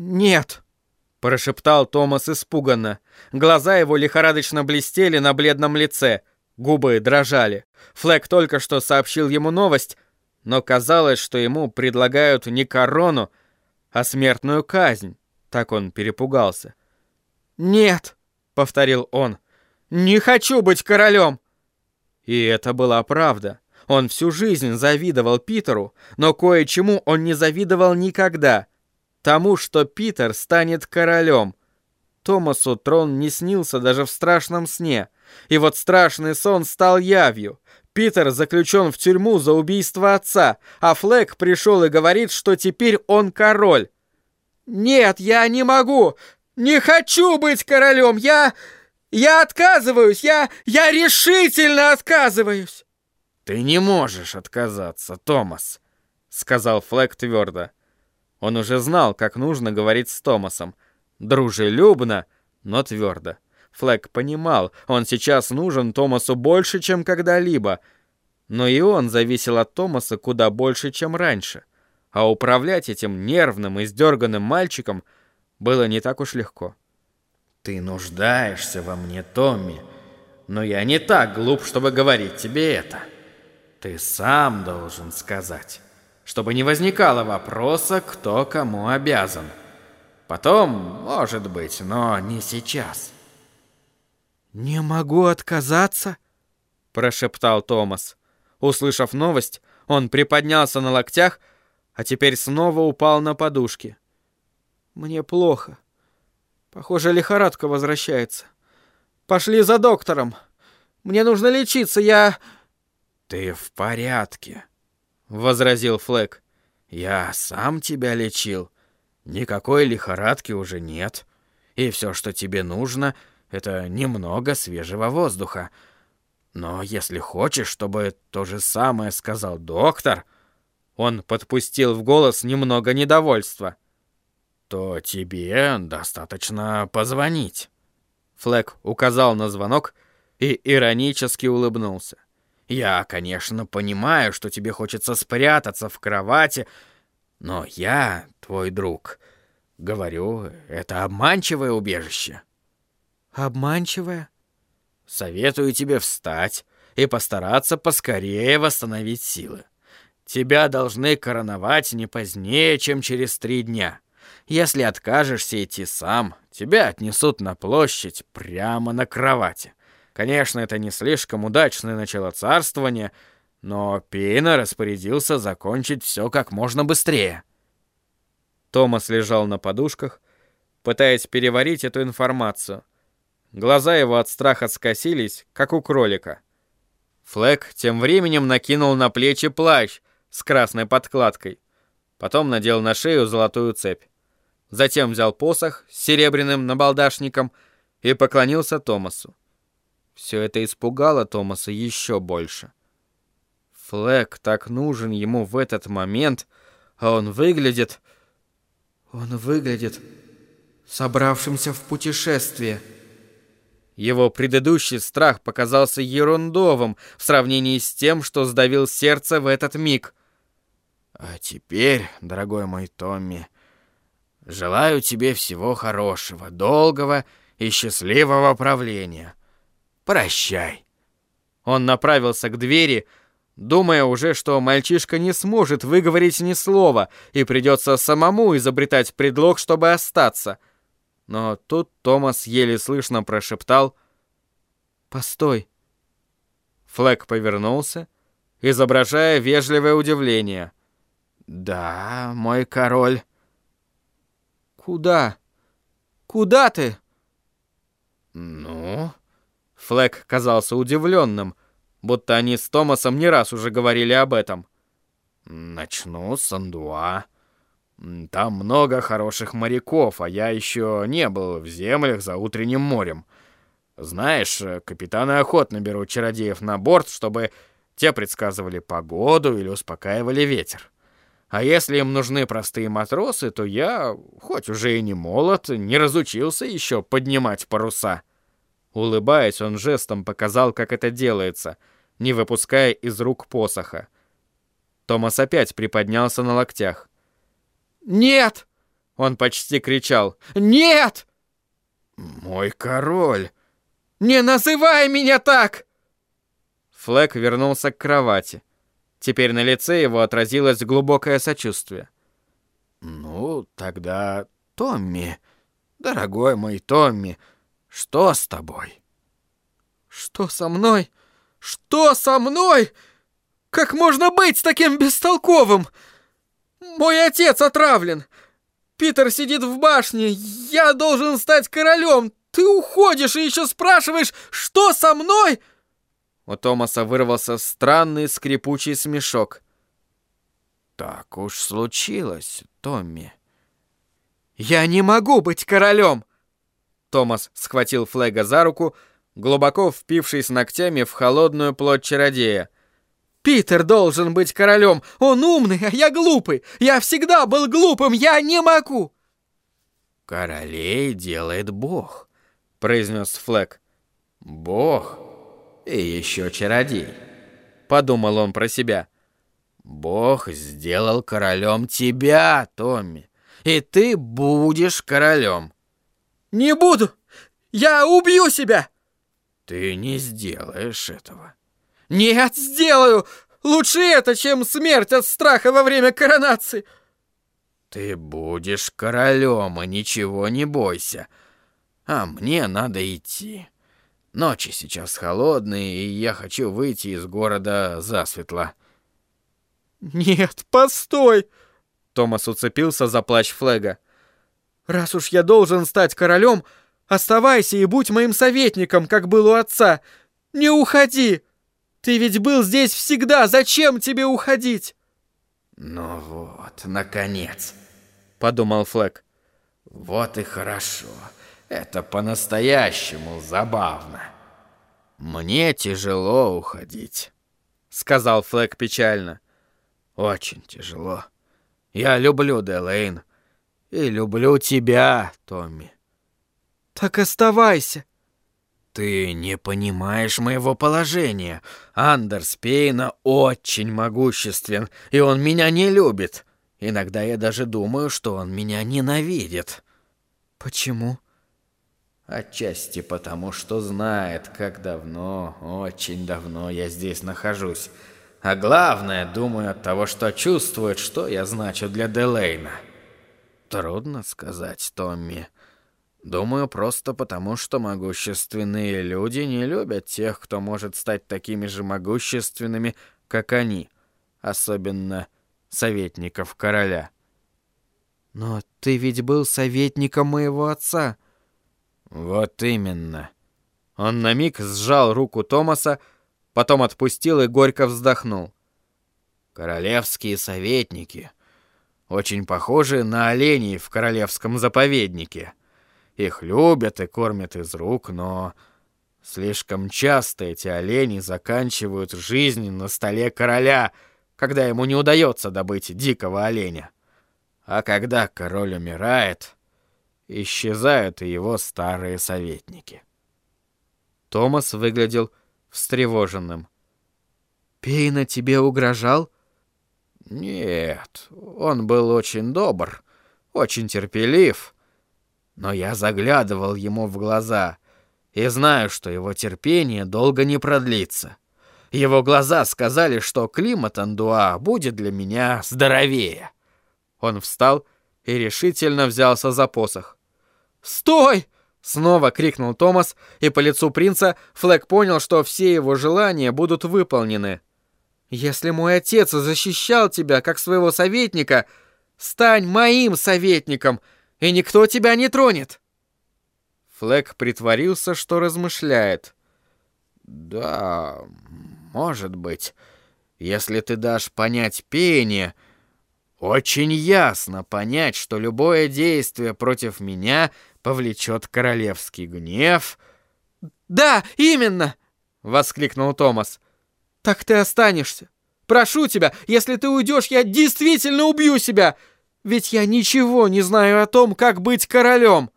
«Нет!» — прошептал Томас испуганно. Глаза его лихорадочно блестели на бледном лице, губы дрожали. Флэк только что сообщил ему новость, но казалось, что ему предлагают не корону, а смертную казнь. Так он перепугался. «Нет!» — повторил он. «Не хочу быть королем!» И это была правда. Он всю жизнь завидовал Питеру, но кое-чему он не завидовал никогда. Тому, что Питер станет королем. Томасу трон не снился даже в страшном сне. И вот страшный сон стал явью. Питер заключен в тюрьму за убийство отца, а Флэк пришел и говорит, что теперь он король. «Нет, я не могу! Не хочу быть королем! Я... я отказываюсь! Я... я решительно отказываюсь!» «Ты не можешь отказаться, Томас», — сказал Флэк твердо. Он уже знал, как нужно говорить с Томасом. Дружелюбно, но твердо. Флэк понимал, он сейчас нужен Томасу больше, чем когда-либо. Но и он зависел от Томаса куда больше, чем раньше. А управлять этим нервным и сдерганным мальчиком было не так уж легко. «Ты нуждаешься во мне, Томми, но я не так глуп, чтобы говорить тебе это». Ты сам должен сказать, чтобы не возникало вопроса, кто кому обязан. Потом, может быть, но не сейчас. «Не могу отказаться», — прошептал Томас. Услышав новость, он приподнялся на локтях, а теперь снова упал на подушки. «Мне плохо. Похоже, лихорадка возвращается. Пошли за доктором. Мне нужно лечиться, я...» «Ты в порядке», — возразил Флэк. «Я сам тебя лечил. Никакой лихорадки уже нет. И все, что тебе нужно, это немного свежего воздуха. Но если хочешь, чтобы то же самое сказал доктор...» Он подпустил в голос немного недовольства. «То тебе достаточно позвонить». Флэк указал на звонок и иронически улыбнулся. Я, конечно, понимаю, что тебе хочется спрятаться в кровати, но я, твой друг, говорю, это обманчивое убежище. Обманчивое? Советую тебе встать и постараться поскорее восстановить силы. Тебя должны короновать не позднее, чем через три дня. Если откажешься идти сам, тебя отнесут на площадь прямо на кровати. Конечно, это не слишком удачное начало царствования, но Пина распорядился закончить все как можно быстрее. Томас лежал на подушках, пытаясь переварить эту информацию. Глаза его от страха скосились, как у кролика. Флэк тем временем накинул на плечи плащ с красной подкладкой. Потом надел на шею золотую цепь. Затем взял посох с серебряным набалдашником и поклонился Томасу. Все это испугало Томаса еще больше. Флэк так нужен ему в этот момент, а он выглядит... Он выглядит собравшимся в путешествие. Его предыдущий страх показался ерундовым в сравнении с тем, что сдавил сердце в этот миг. «А теперь, дорогой мой Томми, желаю тебе всего хорошего, долгого и счастливого правления. Прощай. Он направился к двери, думая уже, что мальчишка не сможет выговорить ни слова и придется самому изобретать предлог, чтобы остаться. Но тут Томас еле слышно прошептал «Постой». Флэк повернулся, изображая вежливое удивление. «Да, мой король». «Куда? Куда ты?» «Ну?» Флэк казался удивленным, будто они с Томасом не раз уже говорили об этом. «Начну с Андуа. Там много хороших моряков, а я еще не был в землях за утренним морем. Знаешь, капитаны охотно берут чародеев на борт, чтобы те предсказывали погоду или успокаивали ветер. А если им нужны простые матросы, то я, хоть уже и не молод, не разучился еще поднимать паруса». Улыбаясь, он жестом показал, как это делается, не выпуская из рук посоха. Томас опять приподнялся на локтях. «Нет!» — Он почти кричал. «Нет!» «Мой король!» «Не называй меня так!» Флэк вернулся к кровати. Теперь на лице его отразилось глубокое сочувствие. «Ну, тогда, Томми, дорогой мой Томми, что с тобой?» «Что со мной? Что со мной? Как можно быть с таким бестолковым? Мой отец отравлен. Питер сидит в башне. Я должен стать королем. Ты уходишь и еще спрашиваешь, что со мной?» У Томаса вырвался странный скрипучий смешок. «Так уж случилось, Томми». «Я не могу быть королем!» Томас схватил Флега за руку, глубоко впившись ногтями в холодную плоть чародея. «Питер должен быть королем! Он умный, а я глупый! Я всегда был глупым! Я не могу!» «Королей делает Бог», — произнес Флэг. «Бог и еще чародей», — подумал он про себя. «Бог сделал королем тебя, Томми, и ты будешь королем». «Не буду! Я убью себя!» «Ты не сделаешь этого». «Нет, сделаю! Лучше это, чем смерть от страха во время коронации!» «Ты будешь королем, и ничего не бойся. А мне надо идти». Ночи сейчас холодные, и я хочу выйти из города засветло. Нет, постой! Томас уцепился за плащ Флега. Раз уж я должен стать королем, оставайся и будь моим советником, как был у отца. Не уходи! Ты ведь был здесь всегда, зачем тебе уходить? Ну вот, наконец, подумал Флэг. Вот и хорошо. Это по-настоящему забавно. Мне тяжело уходить, сказал Флэк печально. Очень тяжело. Я люблю Делейн. И люблю тебя, Томми. Так оставайся. Ты не понимаешь моего положения. Андерс Пейна очень могуществен, и он меня не любит. Иногда я даже думаю, что он меня ненавидит. Почему? Отчасти потому, что знает, как давно, очень давно я здесь нахожусь. А главное, думаю от того, что чувствует, что я значу для Делейна. Трудно сказать, Томми. Думаю, просто потому, что могущественные люди не любят тех, кто может стать такими же могущественными, как они. Особенно советников короля. Но ты ведь был советником моего отца. «Вот именно». Он на миг сжал руку Томаса, потом отпустил и горько вздохнул. «Королевские советники. Очень похожи на оленей в королевском заповеднике. Их любят и кормят из рук, но слишком часто эти олени заканчивают жизнь на столе короля, когда ему не удается добыть дикого оленя. А когда король умирает, исчезают и его старые советники. Томас выглядел встревоженным. «Пейна тебе угрожал?» «Нет, он был очень добр, очень терпелив. Но я заглядывал ему в глаза и знаю, что его терпение долго не продлится. Его глаза сказали, что климат Андуа будет для меня здоровее». Он встал и решительно взялся за посох. «Стой!» — снова крикнул Томас, и по лицу принца Флэк понял, что все его желания будут выполнены. «Если мой отец защищал тебя как своего советника, стань моим советником, и никто тебя не тронет!» Флэк притворился, что размышляет. «Да, может быть, если ты дашь понять пение...» Очень ясно понять, что любое действие против меня повлечет королевский гнев. «Да, именно!» — воскликнул Томас. «Так ты останешься. Прошу тебя, если ты уйдешь, я действительно убью себя, ведь я ничего не знаю о том, как быть королем!»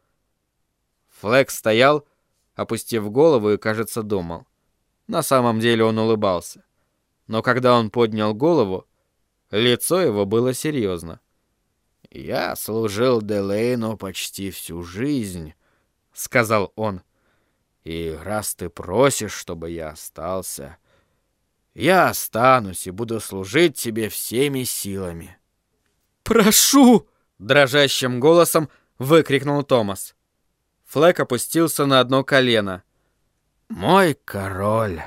Флэк стоял, опустив голову и, кажется, думал. На самом деле он улыбался. Но когда он поднял голову, Лицо его было серьезно. «Я служил Делейну почти всю жизнь», — сказал он. «И раз ты просишь, чтобы я остался, я останусь и буду служить тебе всеми силами». «Прошу!» — дрожащим голосом выкрикнул Томас. Флэк опустился на одно колено. «Мой король!»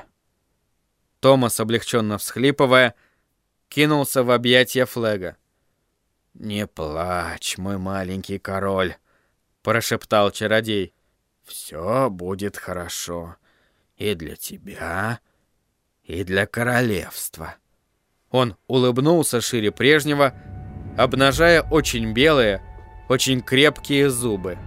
Томас, облегченно всхлипывая, кинулся в объятия Флэга. «Не плачь, мой маленький король», — прошептал чародей. «Все будет хорошо. И для тебя, и для королевства». Он улыбнулся шире прежнего, обнажая очень белые, очень крепкие зубы.